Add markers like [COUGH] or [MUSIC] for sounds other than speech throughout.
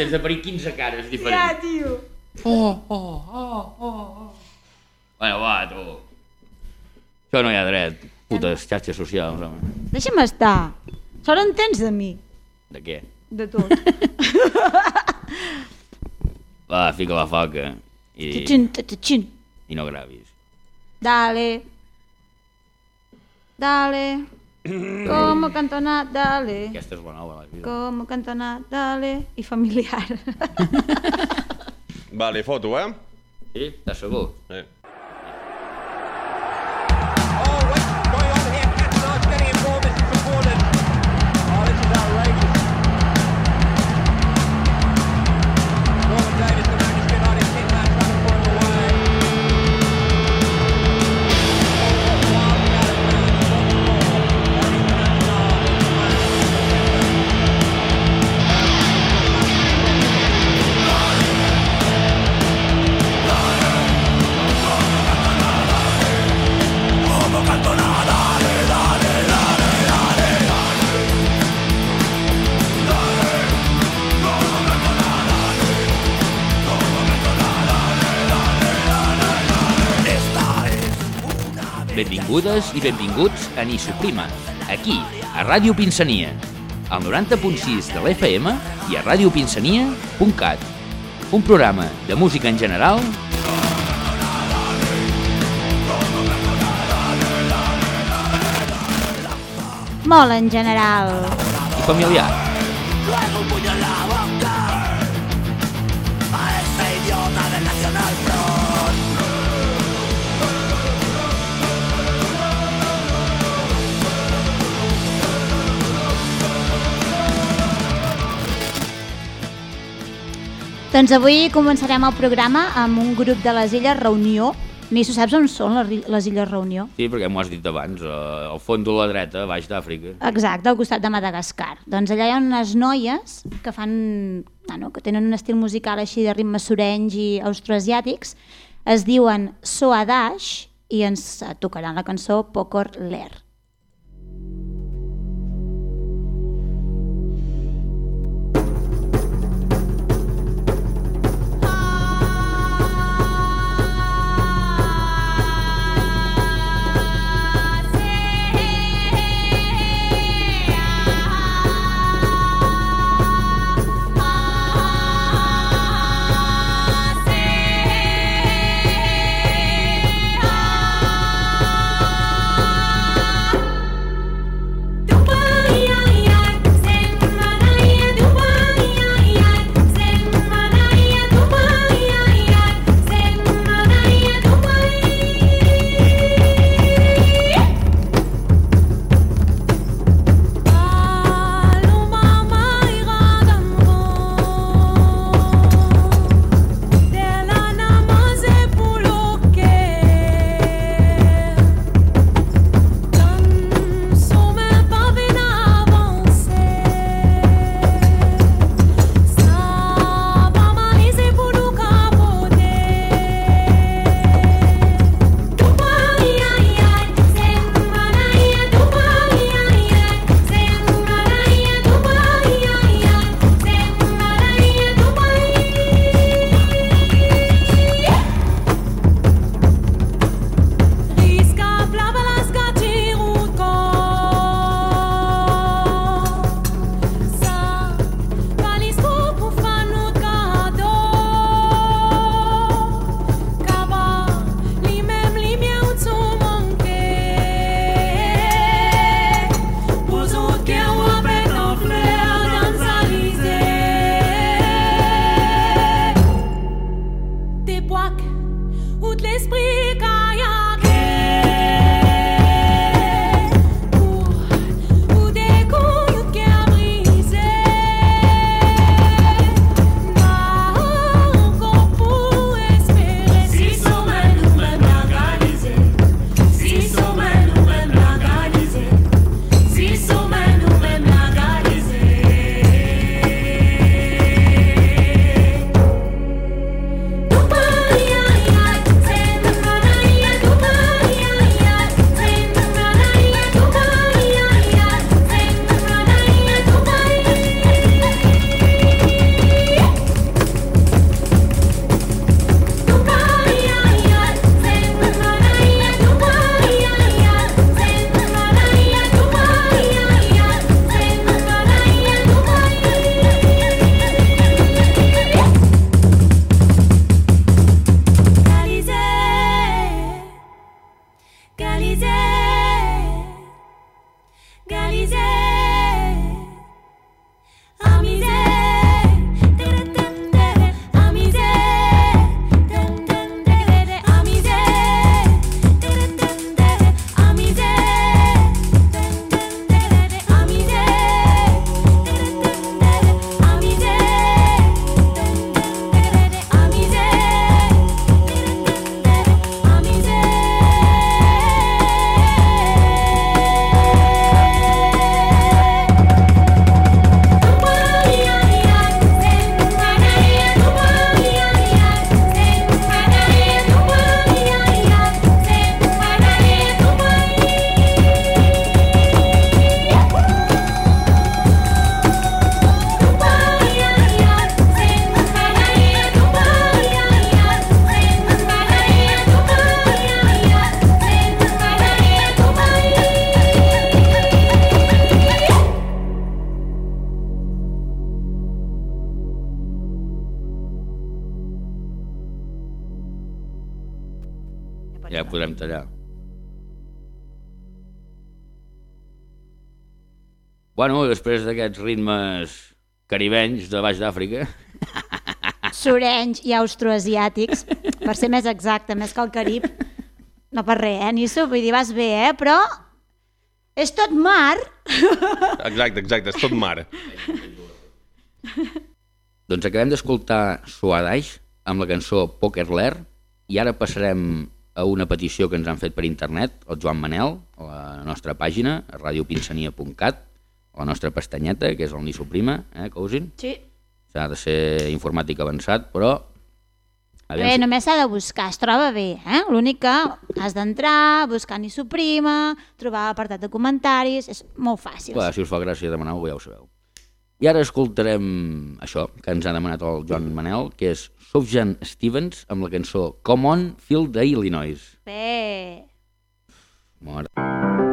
Tens de parir 15 cares Ja, diferents. tio. Oh, oh, oh, oh, oh. Bueno, va, tu. Això no hi ha dret. Putes xarxes socials, home. Deixa'm estar. Sort en tens de mi. De què? De tot. [LAUGHS] Va, fica la foca. I, Txin, txin. i no gravis. Dale. Dale. Como cantonat, dale. Aquesta és la nova, la vida. Como cantonat, dale. I familiar. [LAUGHS] Vale, foto, eh? Sí? Estàs segur? Benvingudes i benvinguts a Ni Suprima, aquí, a Ràdio Pinsania, al 90.6 de l'FM i a radiopinsania.cat. Un programa de música en general Molt en general. i familiar. Doncs avui començarem el programa amb un grup de les Illes Reunió. Nisso, saps on són les, Illes Reunió? Sí, perquè m'ho has dit abans, eh, al fons de la dreta, baix d'Àfrica. Exacte, al costat de Madagascar. Doncs allà hi ha unes noies que fan, bueno, que tenen un estil musical així de ritmes surenys i austroasiàtics. Es diuen Soadash i ens tocaran la cançó Pokor Ler. Tallar. Bueno, després d'aquests ritmes caribenys de baix d'Àfrica, Surenys i austroasiàtics, per ser més exacte, més que el Carib. No per res, eh, Nisso? Vull dir, vas bé, eh? Però és tot mar. Exacte, exacte, és tot mar. doncs acabem d'escoltar Suadaix amb la cançó Poker Lair i ara passarem a una petició que ens han fet per internet, el Joan Manel, a la nostra pàgina, radiopinsania.cat, a la nostra pestanyeta, que és el Nisso Prima, eh, cousin? Sí. S'ha de ser informàtic avançat, però... Bé, si- només s'ha de buscar, es troba bé, eh? L'únic que has d'entrar, buscar ni suprima, trobar l'apartat de comentaris, és molt fàcil. Clar, si us fa gràcia demanar-ho, ja ho sabeu. I ara escoltarem això que ens ha demanat el Joan Manel, que és Sufjan Stevens amb la cançó Come On, Feel the Illinois. Bé. Mort.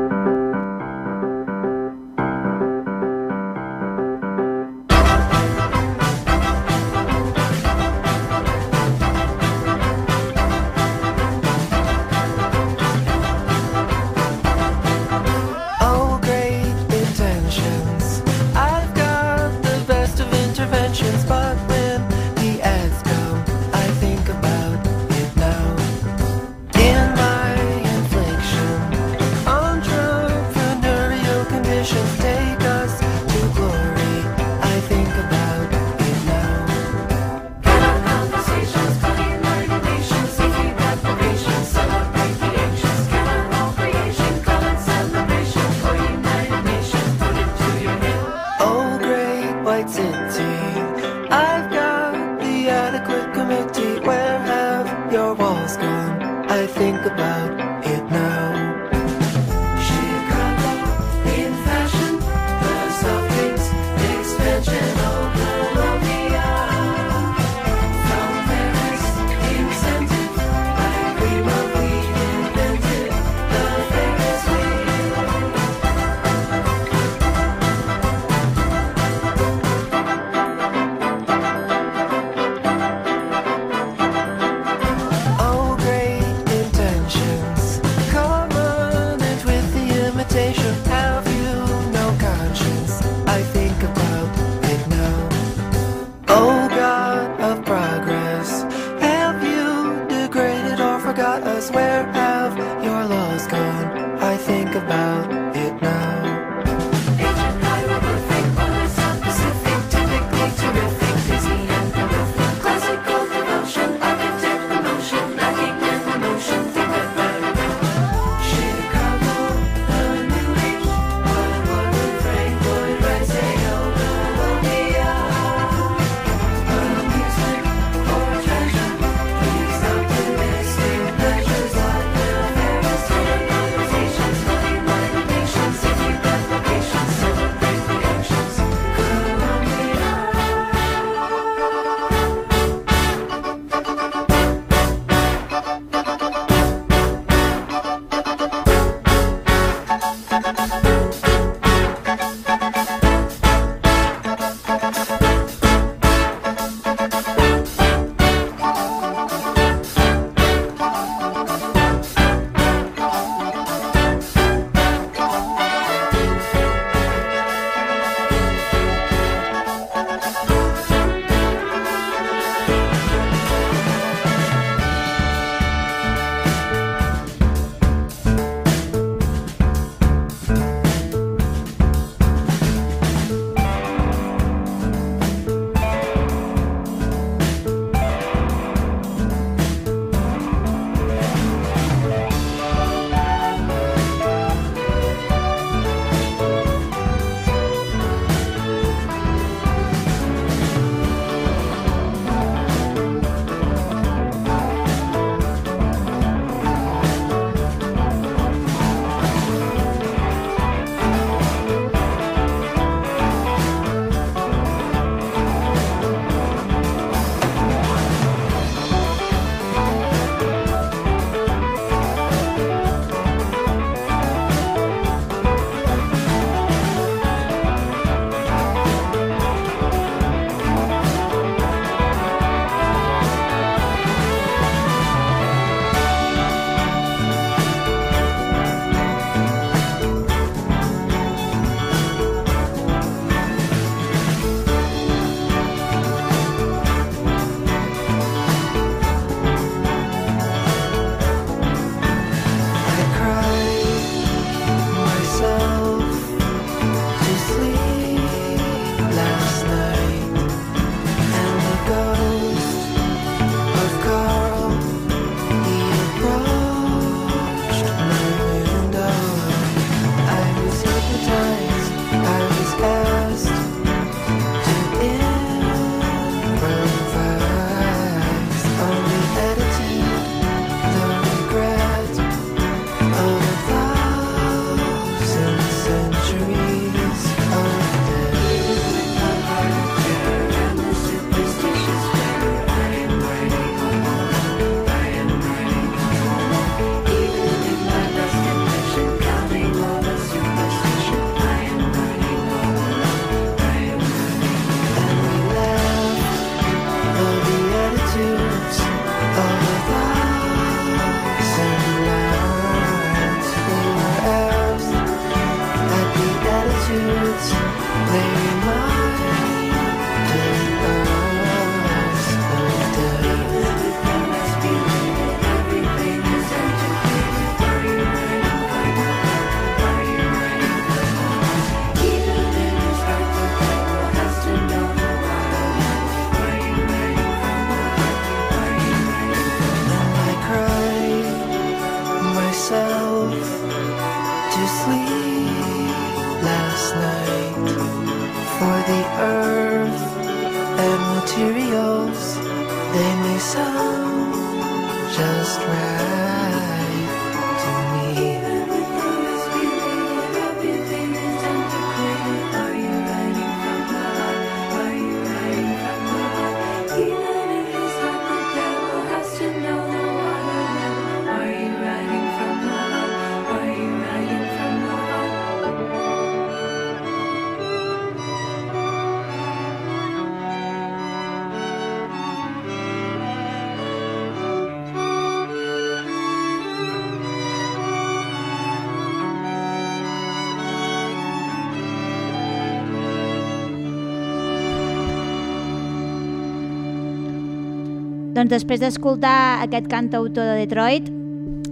Doncs després d'escoltar aquest cantautor de Detroit,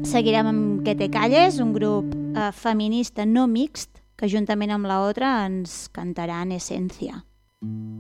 seguirem amb Que te calles, un grup eh, feminista no mixt que juntament amb la otra ens cantaran Essència. Mm.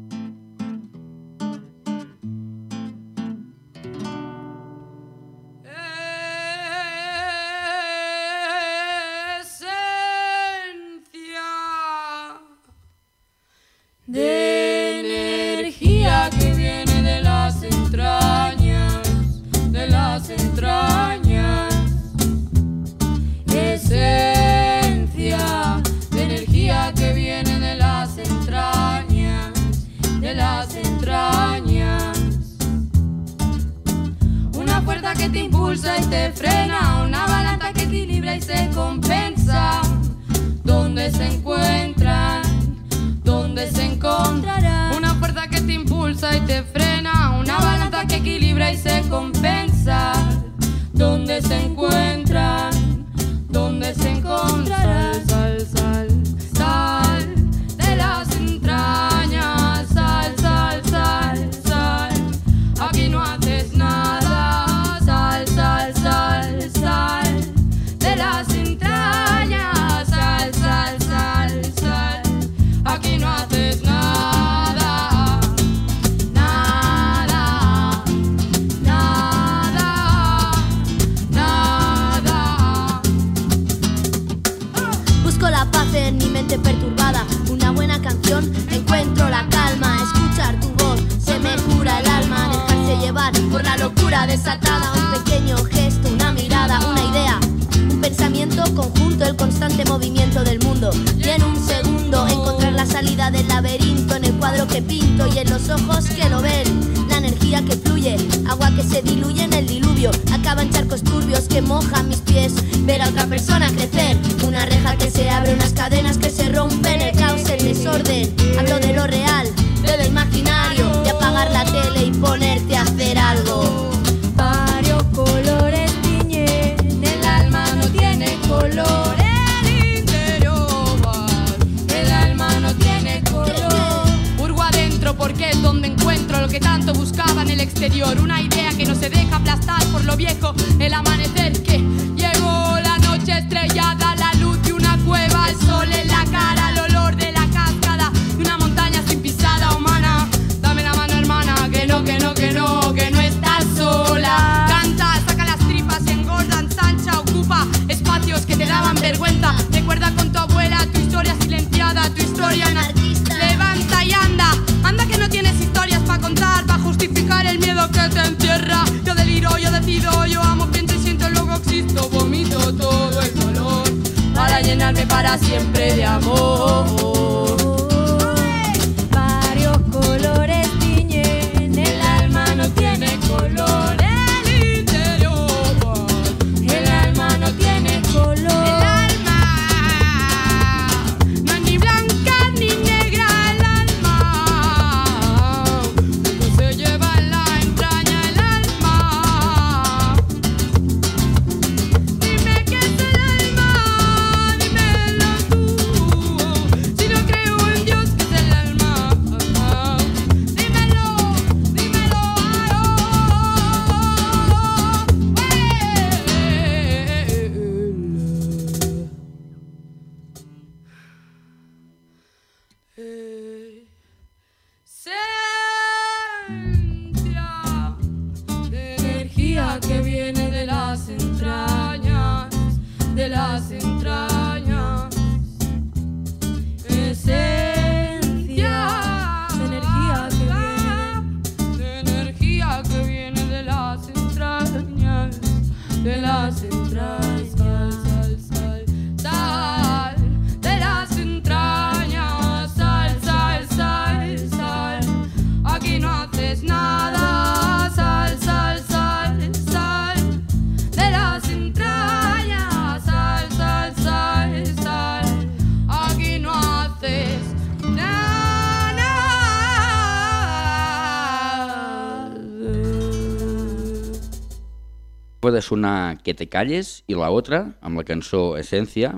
De sonar Que te calles i la otra, amb la cançó Essència,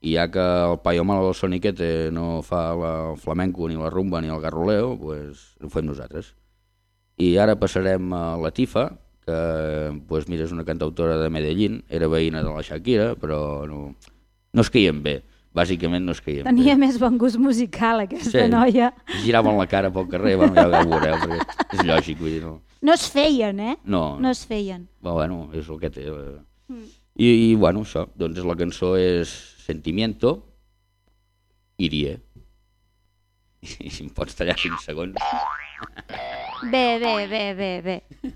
i ja que el paio malo del Soniquete no fa el flamenco, ni la rumba, ni el garroleo, pues, ho fem nosaltres. I ara passarem a la Tifa, que pues, mira, és una cantautora de Medellín, era veïna de la Shakira, però no, no es caien bé. Bàsicament no es caien Tenia bé. més bon gust musical, aquesta noia. Giraven la cara pel carrer, bueno, ja ho veureu, perquè és lògic, vull dir, no. No es feien, eh? No, No es feien. Però, bueno, és el que té. eh. I, I, bueno, això, doncs la cançó és Sentimiento, Irie. [LAUGHS] I si em pots tallar 5 segons. Bé, bé, bé, bé, bé. [LAUGHS]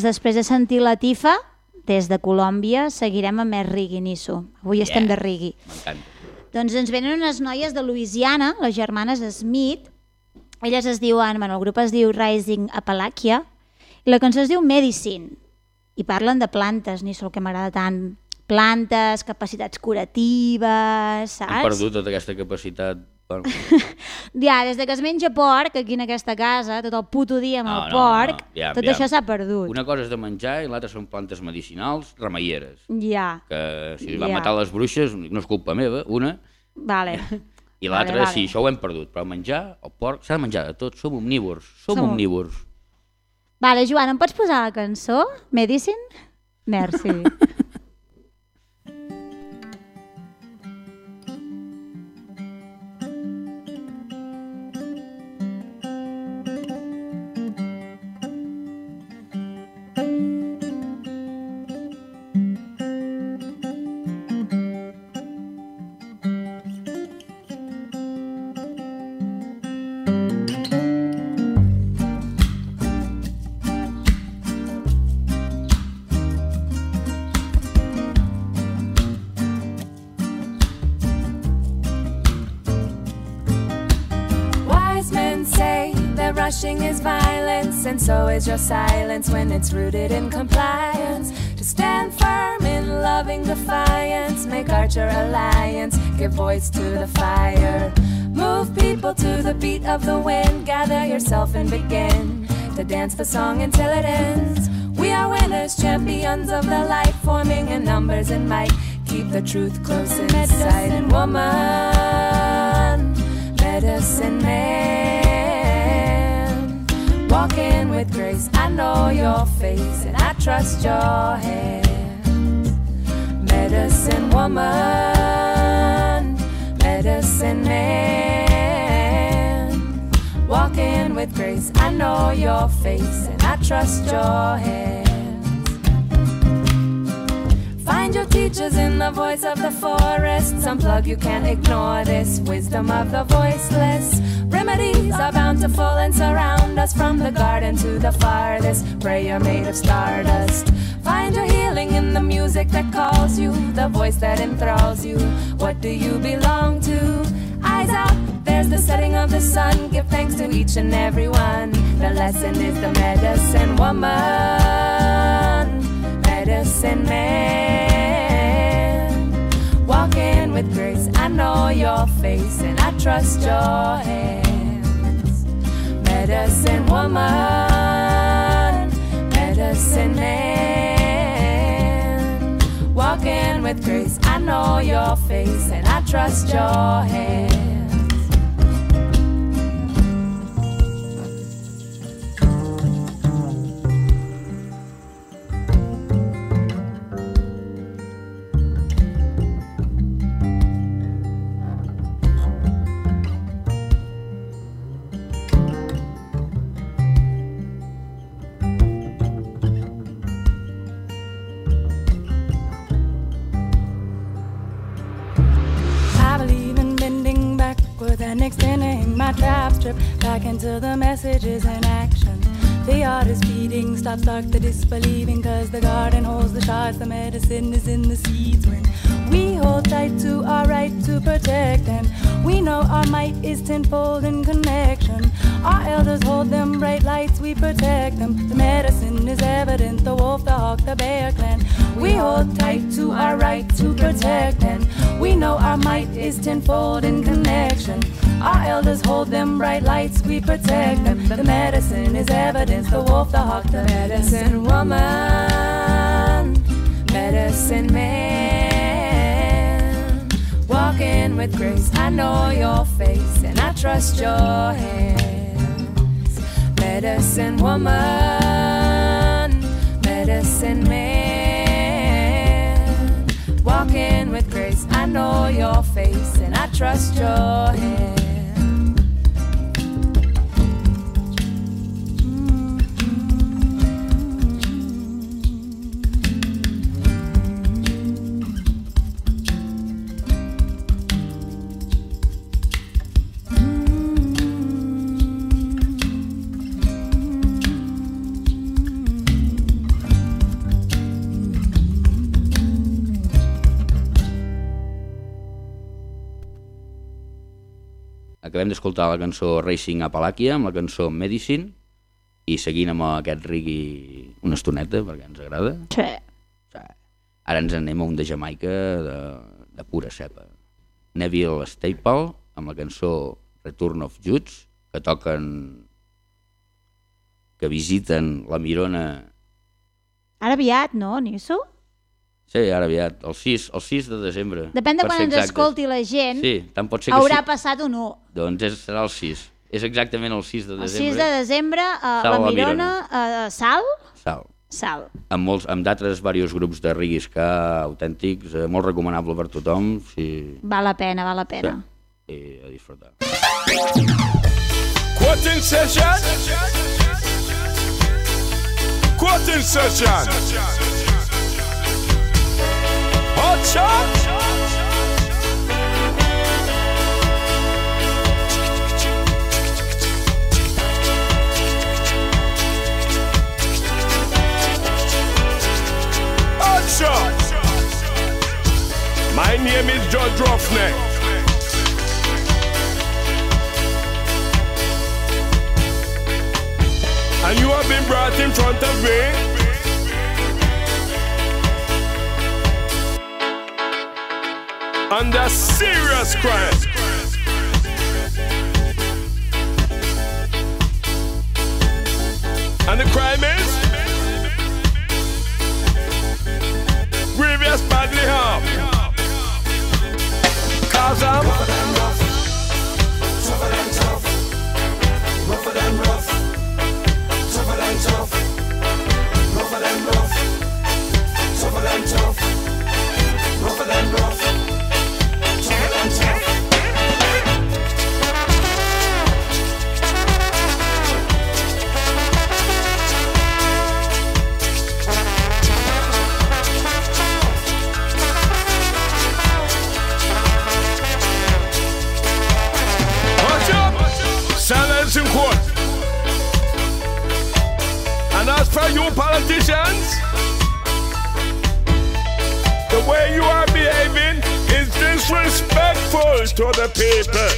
Doncs després de sentir la Tifa, des de Colòmbia seguirem amb més Rigui Nisso. Avui estem de Rigui. Doncs ens venen unes noies de Louisiana, les germanes Smith. Elles es diuen, bueno, el grup es diu Rising Appalachia, i la cançó es diu Medicine. I parlen de plantes, ni el que m'agrada tant. Plantes, capacitats curatives, saps? Hem perdut tota aquesta capacitat. Bueno, [LAUGHS] Ja, des de que es menja porc aquí en aquesta casa, tot el puto dia amb No, el no, porc, no, ja, tot ja. això s'ha perdut. una cosa és de menjar i l'altra són plantes medicinals remeieres. Ja, Que si van Ja. matar les bruixes no és culpa meva, una, vale. i l'altra, Vale, vale. sí, això ho hem perdut. Però menjar, el porc, s'ha de menjar de tot. Som omnívors, som Som- Vale, Joan, em pots posar la cançó? Medicine? Merci. [LAUGHS] is your silence when it's rooted in compliance. To stand firm in loving defiance, make Archer alliance, give voice to the fire. Move people to the beat of the wind, gather yourself and begin to dance the song until it ends. We are winners, champions of the light, forming in numbers and might. Keep the truth close in sight. And woman, medicine man, walking with grace. I know your face and I trust your hands. Medicine woman, medicine man, walking with grace. I know your face and I trust your hands. Find your teachers in the voice of the forest. Unplug, you can't ignore this wisdom of the voiceless. Remedies are bountiful and surround us from the garden to the farthest. Prayer made of stardust. Find your healing in the music that calls you, the voice that enthralls you. What do you belong to? Eyes out, there's the setting of the sun. Give thanks to each and every one. The lesson is the medicine woman medicine man. Walking with grace, I know your face and I trust your hands. Medicine woman, medicine man. Walking with grace, I know your face and I trust your hands. Messages and. The art is feeding, stop, start the disbelieving, cause the garden holds the shards, the medicine is in the seeds. When we hold tight to our right to protect, and we know our might is tenfold in connection. Our elders hold them bright lights, we protect them. The medicine is evident, the wolf, the hawk, the bear clan. We hold tight to our right to protect, and we know our might is tenfold in connection. Our elders hold them bright lights, we protect them. The medicine is evidence, the wolf, the hawk, the medicine woman, medicine man. Walking with grace, I know your face and I trust your hands. Medicine woman, medicine man. Walking with grace, I know your face and I trust your hands. Acabem d'escoltar la cançó Racing Appalachia amb la cançó Medicine i seguint amb aquest rigui una estoneta perquè ens agrada. Sí. Ara ens anem a un de Jamaica de, de pura cepa. Neville Staple amb la cançó Return of Jutes que toquen que visiten la Mirona Ara aviat, no, Nisso? Sí, ara aviat, el 6, el 6 de desembre. Depèn de quan ens exactes. escolti la gent, Sí, tant pot ser que haurà sí. passat o no. Doncs és, serà el 6. És exactament el 6 de El desembre. 6 de desembre, a Sal la Mirona, a Sal, Sal. Sal. Amb, molts, amb d'altres diversos grups de ska autèntics, eh, molt recomanable per tothom, si... Val la pena, val la pena. I a disfrutar. Quoting session. Quoting session. Hot shot. My name is George Roughneck. And you have been brought in front of me. under serious crime. And the crime is grievous bodily harm. Cause I'm tougher than tough, rougher than rough, tougher than tough, than tougher than tough, rougher than rough. You politicians, the way you are behaving is disrespectful to the people.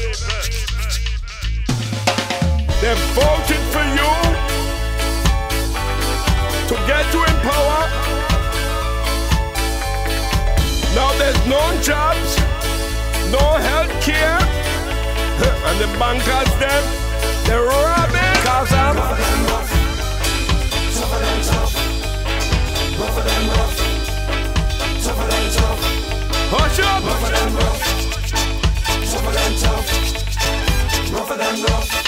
They voted for you to get you in power. Now there's no jobs, no health care. [LAUGHS] And the bankers them, they're robbing cause I'm Hush up! Rougher than rough. Tougher than tough. Rougher than rough.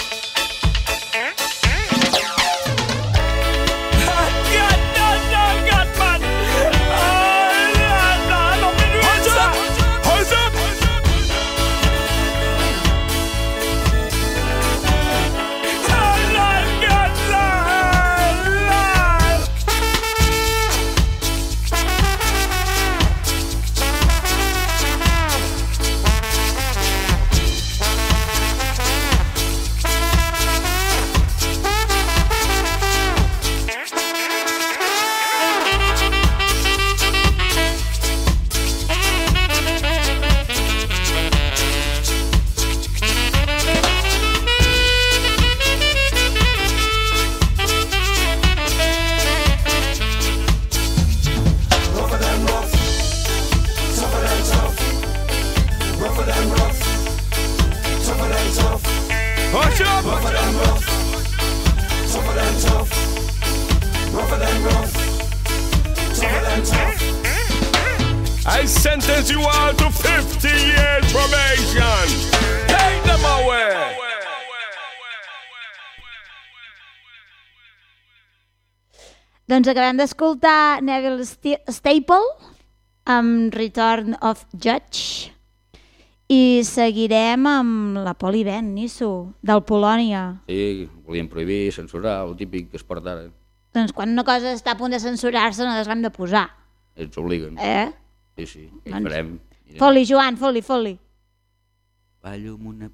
Doncs acabem d'escoltar Neville Staple amb Return of Judge i seguirem amb la Polibent, Nisso, del Polònia. Sí, volien prohibir, censurar, el típic que es porta ara. Doncs quan una cosa està a punt de censurar-se no les hem de posar. Ells obliguen. Eh? Sí, sí, què hi Doncs- farem? Foli, Joan, foli, foli. Ballo amb una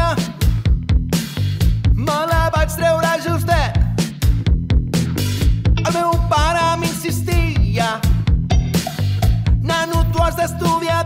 estuve a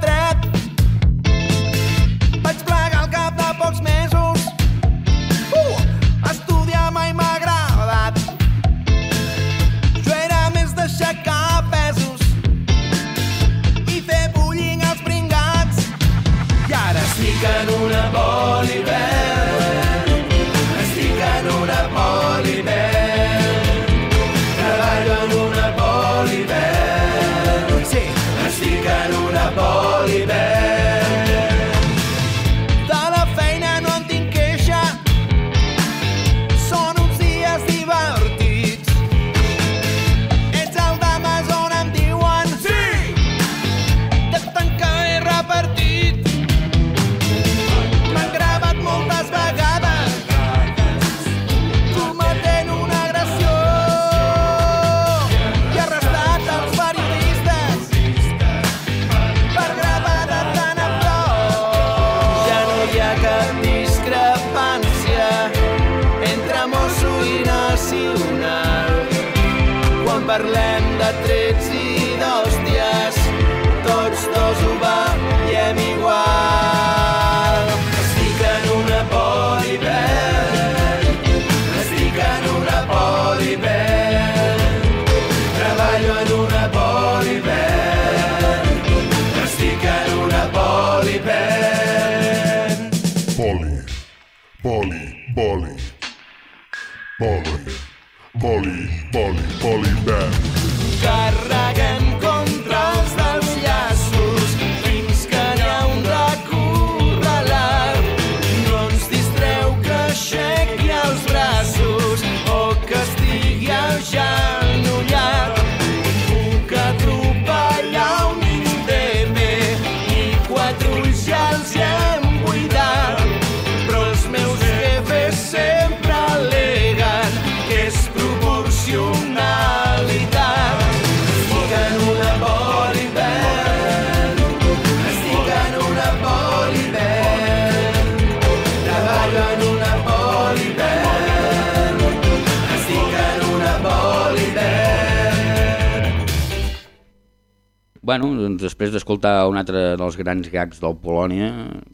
Bueno, doncs després d'escoltar un altre dels grans gags del Polònia,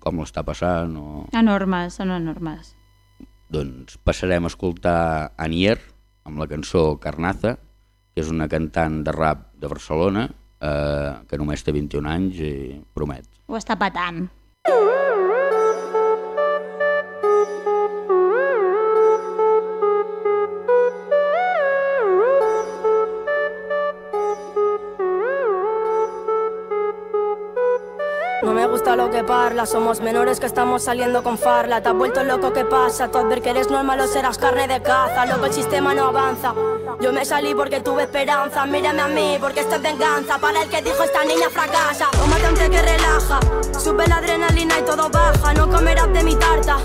com l'està passant, o... Enormes, són enormes. doncs passarem a escoltar Anier amb la cançó Carnaza, que és una cantant de rap de Barcelona, eh, que només té 21 anys i promet. Ho està patant. Parla, somos menores que estamos saliendo con farla. Te has vuelto loco, ¿qué pasa? Tú ver que eres normal o serás carne de caza. Loco, el sistema no avanza. Yo me salí porque tuve esperanza. Mírame a mí, porque esto es venganza. Para el que dijo esta niña fracasa. Tómate té que relaja. Sube la adrenalina y todo baja. No comerás de mi tarta.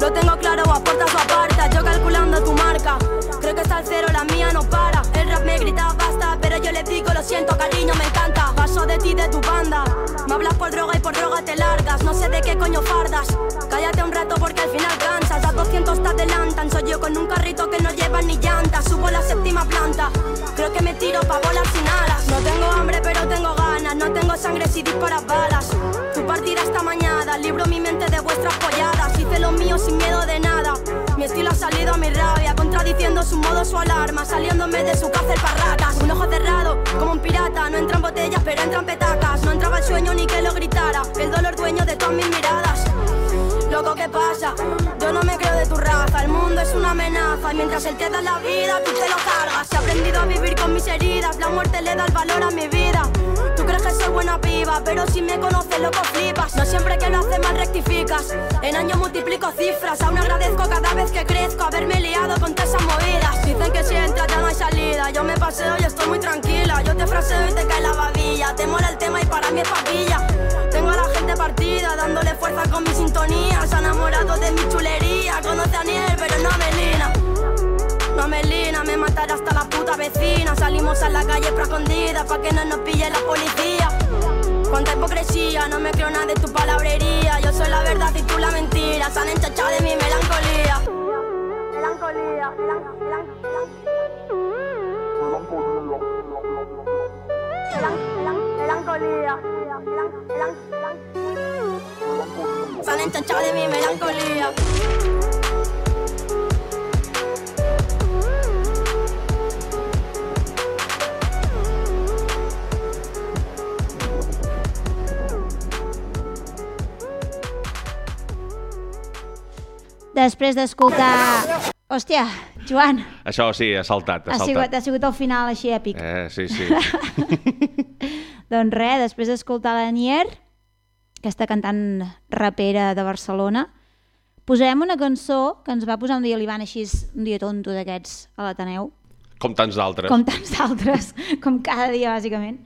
Lo tengo claro, aportas o apartas. Yo calculando tu marca. Creo que está al cero, la mía no para. El rap me grita basta, pero yo le digo lo siento, cariño, me encanta. De ti, de tu banda. Me hablas por droga y por droga te largas. No sé de qué coño fardas. Cállate un rato porque al final cansas. A 200 te adelantan. Soy yo con un carrito que no lleva ni llantas. Subo la séptima planta. Creo que me tiro pa' volar sin alas. No tengo hambre, pero tengo ganas. No tengo sangre si disparas balas. Tu partida está mañana. Libro mi mente de vuestras polladas. Hice lo mío sin miedo de nada. Mi estilo ha salido a mi rabia. Contradiciendo su modo, su alarma. Saliéndome de su cárcel parracas. Un ojo cerrado, como un pirata. No entran botellas, pero entran petacas. No entraba el sueño ni que lo gritara. El dolor dueño de todas mis miradas. Loco, ¿qué pasa? Yo no me creo de tu raza, el mundo es una amenaza Y mientras él te da la vida, tú te lo cargas He aprendido a vivir con mis heridas, la muerte le da el valor a mi vida soy buena piba, pero si me conoces loco flipas. No siempre que lo haces mal rectificas. En año multiplico cifras, aún agradezco cada vez que crezco Haberme liado con todas esas movidas. Dicen que si entras ya no hay salida. Yo me paseo y estoy muy tranquila. Yo te fraseo y te cae la babilla. Te mola el tema y para mí es papilla. Tengo a la gente partida, dándole fuerza con mi sintonía. Se ha enamorado de mi chulería. Conoce a Niel, pero no a Melina no Melina, me matará hasta la puta vecina. Salimos a la calle pro escondida Pa' que no nos pille la policía. Cuánta hipocresía, no me creo nada de tu palabrería. Yo soy la verdad y tú la mentira. Se han enchachado de mi melancolía. Melancolía, melan- melan- melan- melan- melancolía. Melan- melan- melan- Se han enchachado de mi melancolía Després d'escoltar... Hòstia, Joan, Això sí, ha saltat, ha ha saltat. sigut, ha sigut el final així èpic. Eh, sí, sí. [LAUGHS] Doncs res, després d'escoltar la Nier, aquesta cantant rapera de Barcelona, posarem una cançó que ens va posar un dia l'Ivan així, un dia tonto d'aquests a l'Ateneu, Com tants d'altres. com tants d'altres, [LAUGHS] com cada dia bàsicament.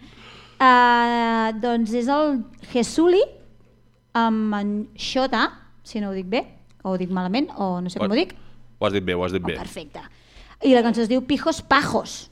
Uh, doncs és el Jesuli amb en Xota, si no ho dic bé, o ho dic malament, o no sé com ho dic. Ho has dit bé, ho has dit bé. Perfecte. I la cançó es diu Pijos Pajos.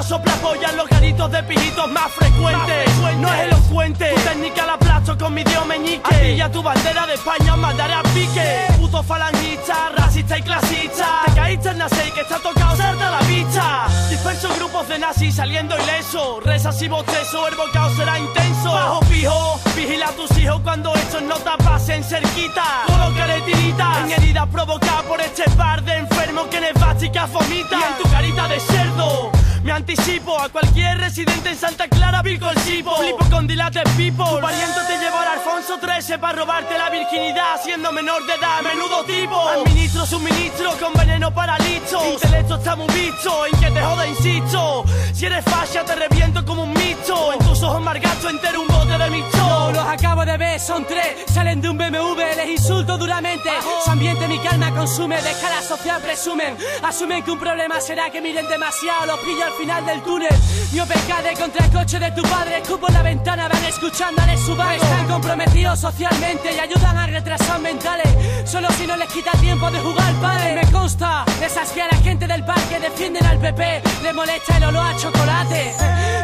Cuando sopla en los garitos de pijitos más frecuentes. No es elocuente, tu técnica la aplasto con mi dios meñique. A ti y a tu bandera de España a pique. Puto falangista, racista y clasista. Te caíste en nacer que está tocado serte a la vista. Disperso grupos de nazis saliendo ileso. Rezas y bostezo, el bocado será intenso. Bajo fijo, vigila a tus hijos cuando estos no te pasen cerquita. Colocaré tiritas en heridas provocadas por este par de enfermos que nevásticas vomitan. Y en tu carita de cerdo. Me anticipo a cualquier residente en Santa Clara, chivo. Flipo con dilates people. Tu pariente te llevó al Alfonso XIII para robarte la virginidad siendo menor de edad. Menudo tipo. Administro suministro con veneno para listo. Intelecto está muy visto. En que te joda, insisto. Si eres fascia, te reviento como un mito. En tus ojos margacho entero un bote de mixto. Los acabo de ver, son tres, salen de un BMW, les insulto duramente. Su ambiente mi calma consume, de escala social presumen. Asumen que un problema será que miren demasiado, los pillo al final del túnel. Yo pecade contra el coche de tu padre, escupo en la ventana, van escuchándole su vago. Están comprometidos socialmente y ayudan a retrasar mentales. Solo si no les quita tiempo de jugar padre. Me consta, esas que a la gente del parque defienden al PP, le molesta el olor a chocolate.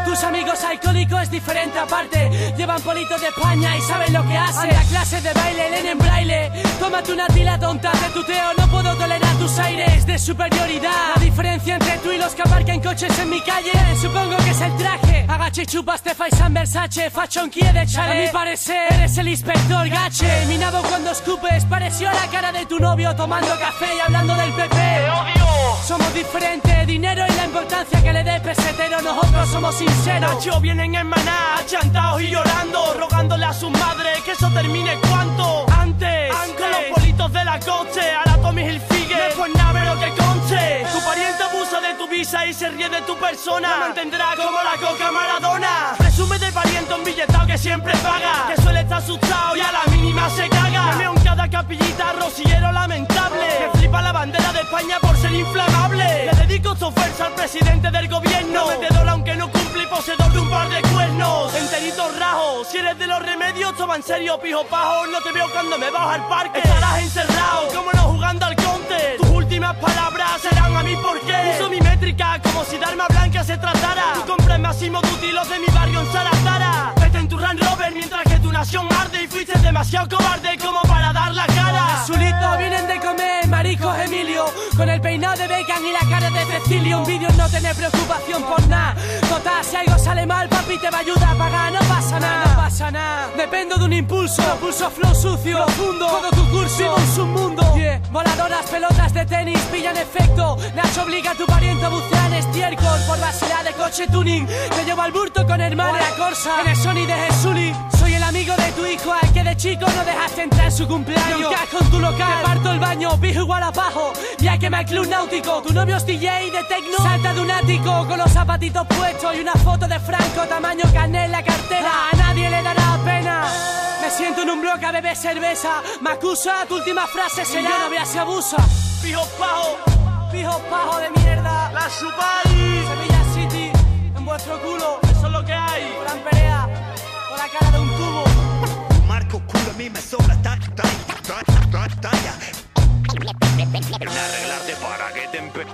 Tus amigos alcohólicos es diferente aparte, llevan politos de España y saben lo que hacen. Anda a clases de baile, leen en braille. Tómate una tila tonta de tuteo, no puedo tolerar tus aires de superioridad. La diferencia entre tú y los que aparcan coches en mi calle, supongo que es el traje. Agache y chupas de Faisan Versace, fashion quiere chale. A mi parecer, eres el inspector gache. Mi nabo cuando escupes, pareció la cara de tu novio tomando café y hablando del PP. Somos diferentes, dinero y la importancia que le dé pesetero, nosotros somos sinceros. Nacho vienen en maná, chantados y llorando, rogándole a sus madres que eso termine cuanto antes. Con los politos de la coche, ahora Tommy Hilfiger, después nada pero que conche. Tu pariente abusa tu visa y se ríe de tu persona. La mantendrá como la coca Maradona. Presume de pariente un billetado que siempre paga, que suele estar asustado y a la mínima se caga. Me en cada capillita rosillero lamentable. Me flipa la bandera de España por ser inflamable. Le dedico estos versos al presidente del gobierno. Metedor aunque no cumple y poseedor de un par de cuernos. Enteritos rajos, si eres de los remedios, toma en serio, pijo pajo. No te veo cuando me bajo al parque. Estarás encerrado, como no jugando al conte. Tus últimas palabras serán a mí porque uso mi métrica como si de arma blanca se tratara. Tú compras Máximo Duty los de mi barrio en Saratara. Bárbara. En tu Range Rover mientras que tu nación arde y fuiste demasiado cobarde como para dar la cara. Azulito vienen de comer maricos Emilio Con el peinado de Bacon y la cara de Cecilio Un vídeo no tener preocupación por nada. Total, si algo sale mal, papi te va a ayudar a pagar No pasa nada, no pasa nada. Dependo de un impulso, pulso flow sucio Profundo, todo tu curso, vivo un submundo. Yeah. Voladoras, pelotas de tenis, pillan efecto. Nacho obliga a tu pariente a bucear en estiércol Por basura de coche tuning. Te llevo al burto con hermana corsa. En el Sony de Jesuli Soy el amigo de tu hijo al que de chico no dejaste entrar en su cumpleaños. Ya con tu local, te parto el baño, pijo igual abajo. Ya que me el club náutico, tu novio es DJ de tecno Salta de un ático con los zapatitos puestos Y una foto de Franco, tamaño carnet en la cartera A nadie le dará pena. Me siento en un bloque a beber cerveza. Me acusa, tu última frase será. No veas si abusa Pijo pajo, Pijo pajo de mierda. La chupáis. Cara Marco culo a mí me sobra ta- ta- ta- ta- talla. Arreglarte para que te empe-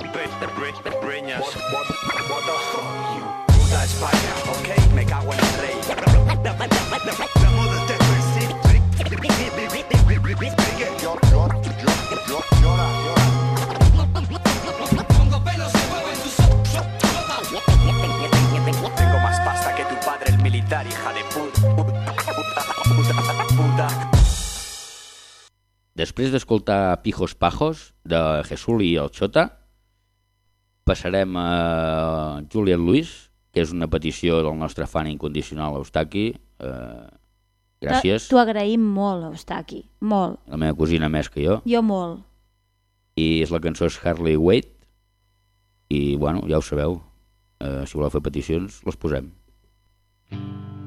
Després d'escoltar Pijos Pajos, de Jesús i el Xota, passarem a Julian Luis, que és una petició del nostre fan incondicional Eustaqui. Eh, gràcies. T'ho agraïm molt, Eustaqui, molt. La meva cosina més que jo. Jo molt. I és la cançó és Harley Wade. I, bueno, ja ho sabeu. Eh, si voleu fer peticions, les posem. I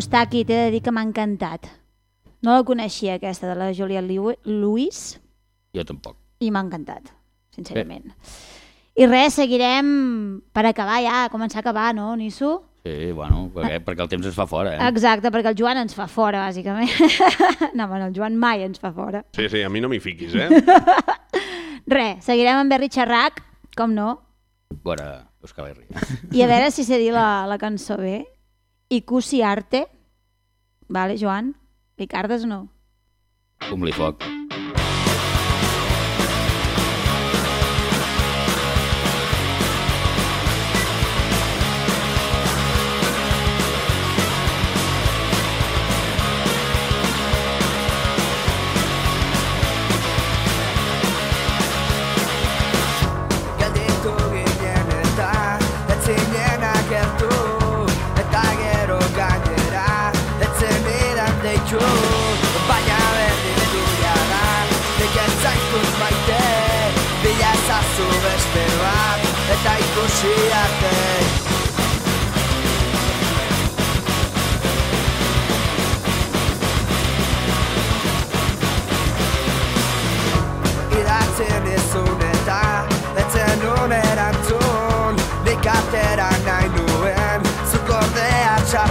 Eustaqui, t'he de dir que m'ha encantat. No la coneixia, aquesta de la Julia Liu- Lewis, Jo tampoc. i m'ha encantat, sincerament. I res, seguirem per acabar ja, començar a acabar, no, Nisso? Sí, bueno, perquè, perquè el temps es fa fora, eh? Exacte, perquè el Joan ens fa fora, bàsicament. [LAUGHS] no, bueno, el Joan mai ens fa fora. Sí, sí, a mi no m'hi fiquis, eh? [LAUGHS] Res, seguirem amb Berri Xerrac, com no, Veure, Euskal Herri. i a veure si sé dir la, la cançó bé. Icusi Arte, vale, Joan? Li cardes o no? Com li foc.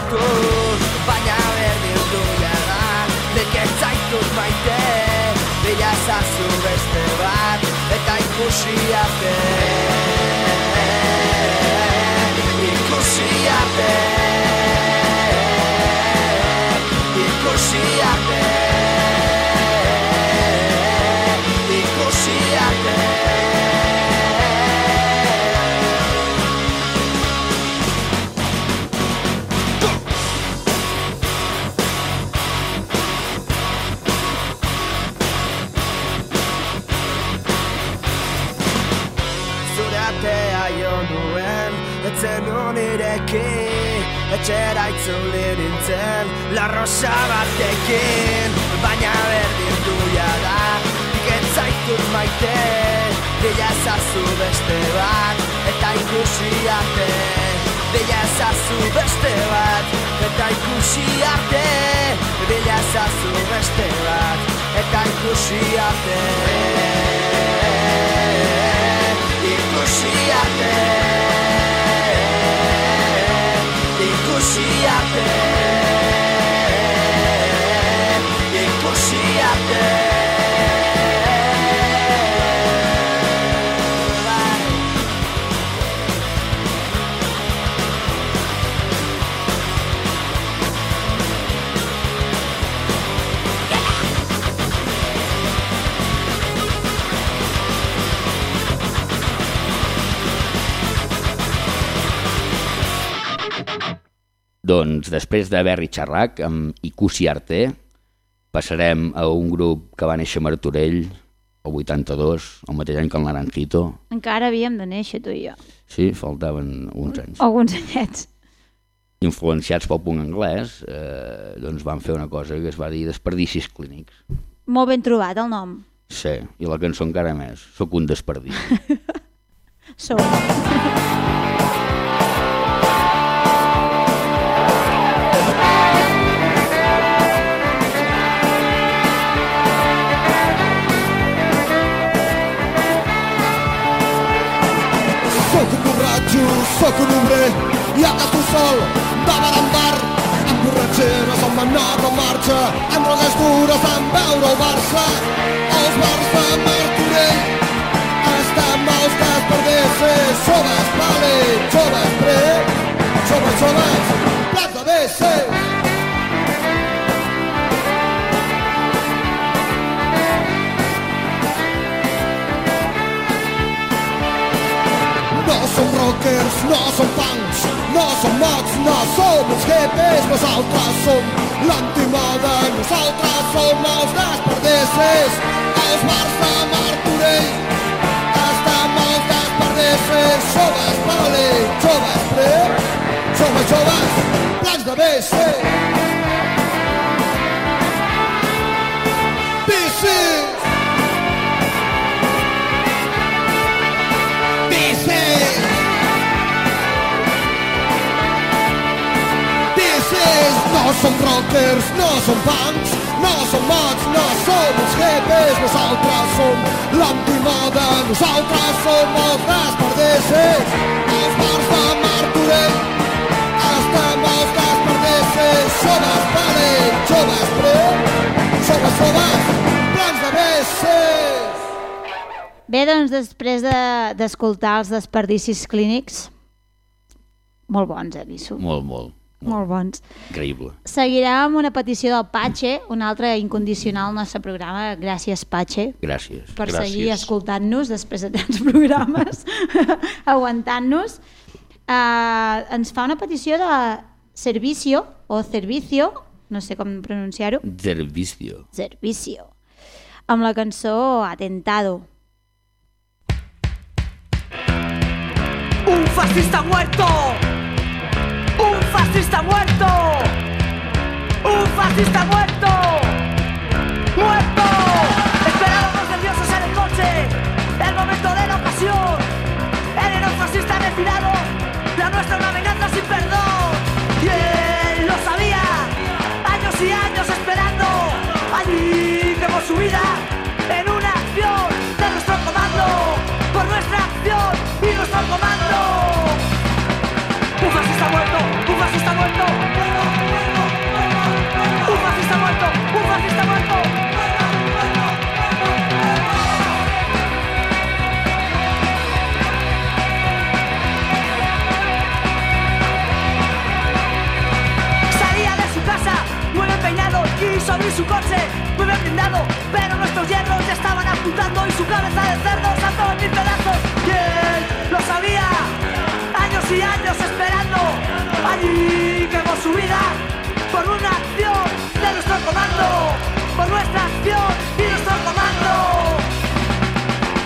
Txartu Baina berdin du jara nik ez zaitut maite Bila ezazu beste bat eta ikusi arte. Ikusi arte. Ikusi arte la rosa batekin Baina berdin du jada, nik ez zaitut maite Bila ezazu beste bat, eta ikusi arte. Bila ezazu beste bat, eta ikusi arte. Bila ezazu beste bat, eta ikusi arte. Ikusi arte. Ikusi arte Doncs després de Berri Xerrac, amb Icusi Arte, passarem a un grup que va néixer a Martorell el 82, el mateix any que el Naranjito. Encara havíem de néixer, tu i jo. Sí, faltaven uns anys. Alguns anyets. Influenciats pel punt anglès, eh, doncs van fer una cosa que es va dir desperdicis clínics. Molt ben trobat, el nom. Sí, i la cançó encara més. Sóc un desperdici. [LAUGHS] Sou. Sóc un ombrer i ara tu sol, de bar en bar. Amb borratxeres, amb menor en marxa amb drogues dures, amb veure el Barça. Els bars de Martorell estan mals desperdicis joves, vale, joves, pre. Joves, joves, plats de BC rockers, no som punks, no som mods, no som els hippies, nosaltres som l'antimoda, nosaltres som els desperdicis, els bars de Martorell. Estem els desperdicis, joves poli, joves pre, joves, joves, plans de BC. No som rockers, no som punks, no som mods, no som uns hippies, nosaltres som l'antimode, nosaltres som els desperdessis, els bars de Martorell, estem els desperdessis, som els pàl·lids, joves pre, joves joves, plans de besses. Bé, doncs després de- d'escoltar de, els desperdicis clínics, molt bons, eh, Bissu? Molt, molt. Molt bons. Increïble. Seguirem amb una petició del Patxe, un altre incondicional al nostre programa. Gràcies, Patxe, Gràcies. per Gràcies. seguir escoltant-nos després de tants [LAUGHS] programes, [LAUGHS] aguantant-nos. Uh, ens fa una petició de Servicio, o Servicio, no sé com pronunciar-ho, Servicio. Servicio, amb la cançó Atentado. ¡Un fascista muerto! ¡Un fascista muerto! ¡Un fascista muerto! ¡Muerto! Esperábamos nerviosos en el coche, el momento de la ocasión. Él era un fascista retirado, la nuestra una venganza sin perdón. Y él lo sabía, años y años esperando. Allí quemó su vida en una acción de nuestro comando, por nuestra acción y nuestro comando. Muerto. Un fascista muerto, un fascista muerto. Salía de su casa, bien peinado y sobre su coche, bien blindado. Pero nuestros hierros ya estaban apuntando y su cabeza de cerdo saltó en mil pedazos. Él lo sabía, y años esperando. Allí quemó su vida por una acción de nuestro comando, por nuestra acción y nuestro comando.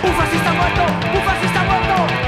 Un fascista muerto, un fascista muerto.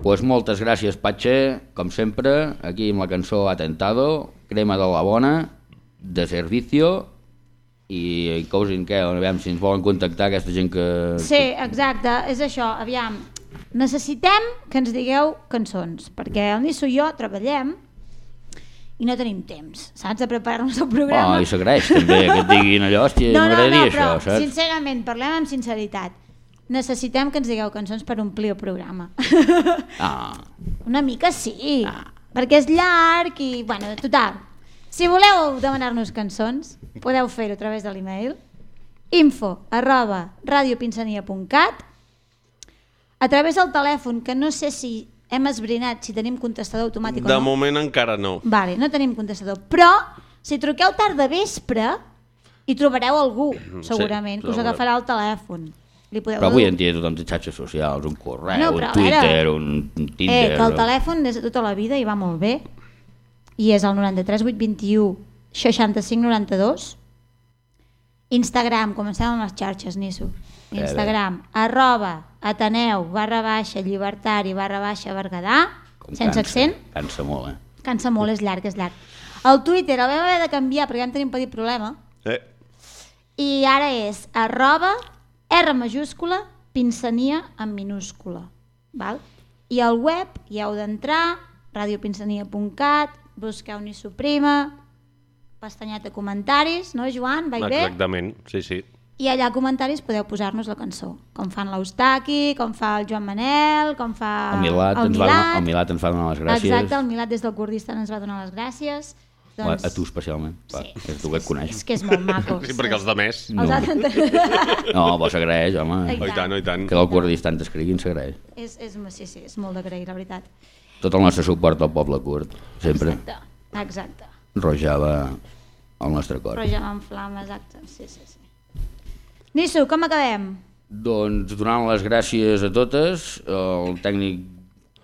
Pues moltes gràcies, Patxe, com sempre, aquí amb la cançó Atentado, crema de la bona, de servicio, i cousin què, a veure si ens volen contactar aquesta gent que... Sí, exacte, és això, aviam. Necessitem que ens digueu cançons, perquè el Nisso i jo treballem i no tenim temps, saps, de preparar-nos el programa. Oh, i s'agraeix també que et diguin allò, hòstia, no, no, no, m'agradaria però això, saps? sincerament, parlem amb sinceritat. Necessitem que ens digueu cançons per omplir el programa. Ah, [LAUGHS] Una mica sí, perquè és llarg i, bueno, total. Si voleu demanar-nos cançons, podeu fer-ho a través de l'email info arroba radiopinsania.cat a través del telèfon, que no sé si hem esbrinat si tenim contestador automàtic De o no. moment encara no. Vale, no tenim contestador, però si truqueu tard de vespre hi trobareu algú, Sí, segurament, que us agafarà el telèfon. Li podeu però avui en dia tothom té xarxes socials, un correu, No, un Twitter, veure, un Eh, Tinder... que el telèfon des de tota la vida hi va molt bé i és el 93 821 65 92 Instagram, comencem amb les xarxes, Nisso. bé. Instagram, arroba, Ateneu, barra baixa, llibertari, barra baixa, Berguedà, Com sense cansa, accent. Cansa molt, eh? Cansa molt, és llarg, és llarg. El Twitter el vam haver de canviar perquè vam tenir un petit problema Eh, i ara és arroba R majúscula pinsania en minúscula. Val? I al web hi heu d'entrar, radiopinsania.cat, busqueu ni suprima, pestanyet de comentaris, no Joan? Vaig bé? exactament, sí, sí. I allà a comentaris podeu posar-nos la cançó, com fan l'Eustaqui, com fa el Joan Manel, com fa El Milat, el ens va, Milat. el Milat ens va donar les gràcies. Exacte, el Milat des del Kurdistan ens va donar les gràcies. A, a tu especialment, va, és tu que et coneix. És que és molt maco. Sí, perquè els de més... No. Els altres- No, però s'agraeix, home. I tant. Oh, i tant, oh, i tant. Que del Kurdistan t'escriguin s'agraeix. és, és, sí, sí, és molt d'agrair, la veritat. Tot el nostre suport al poble kurd, sempre. Exacte, exacte. Rojava el nostre cor. Ja en flama, exacte. Sí, sí, sí. Nisso, com acabem? Doncs donant les gràcies a totes, el tècnic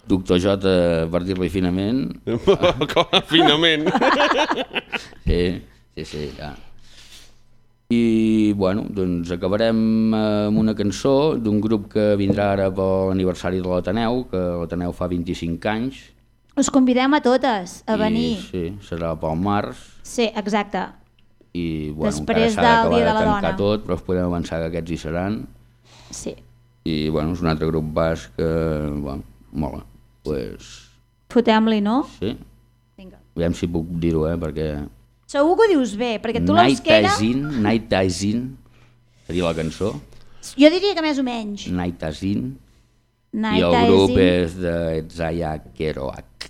Doctor J, per dir-li finament. [LAUGHS] Com a finament. [LAUGHS] sí, sí, sí, ja. I, bueno, doncs acabarem amb una cançó d'un grup que vindrà ara per l'aniversari de l'Ateneu, que l'Ateneu fa 25 anys. Us convidem a totes a venir. I, sí, serà pel març. Sí, exacte. I, bueno, Després encara s'ha de d'acabar de la tancar Dona. tot, però us podem avançar que aquests hi seran. Sí. I, bueno, és un altre grup basc que, bueno, mola. Pues, Fotem-li, no? sí. Vinga. Aviam si puc dir-ho, eh, perquè... Segur que ho dius bé, perquè tu Night l'euskera... Tazin, Night Tazin, seria la cançó. Jo diria que més o menys. Night Tazin. Night I el grup és de Zaya Kerouac.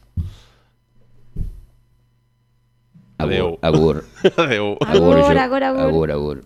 Adéu. Agur. Adéu. Agur, [LAUGHS] Jo. agur, agur. Agur, agur.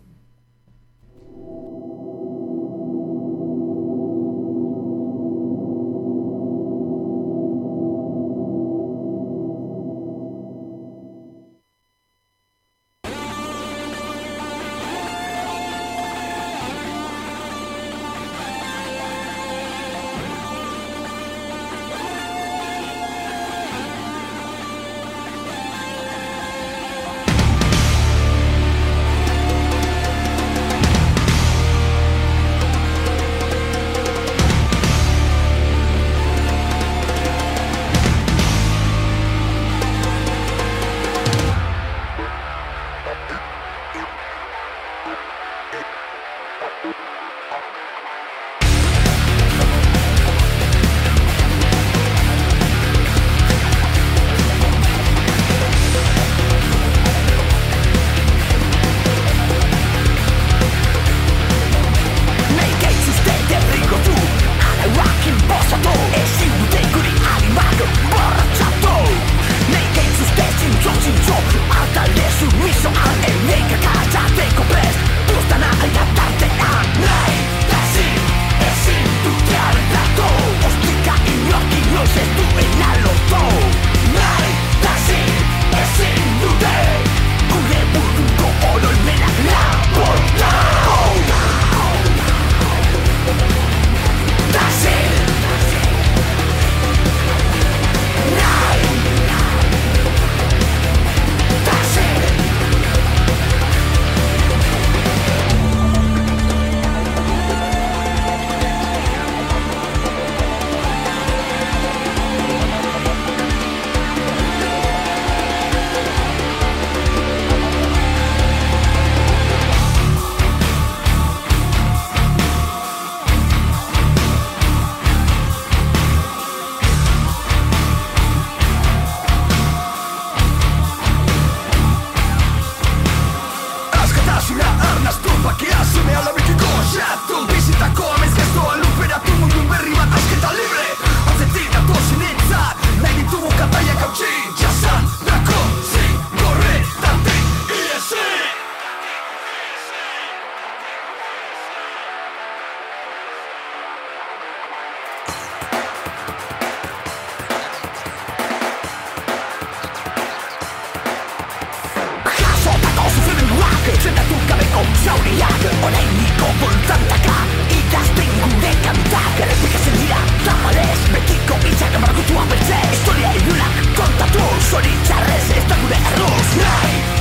zauriak Oreiniko bultzantaka Idazten gure kantak Errepikazen dira Zamalez betiko itxak Amarrakutua bertze Historia iluna kontatu Zoritzarrez ez da gure erruz Nahi! Hey!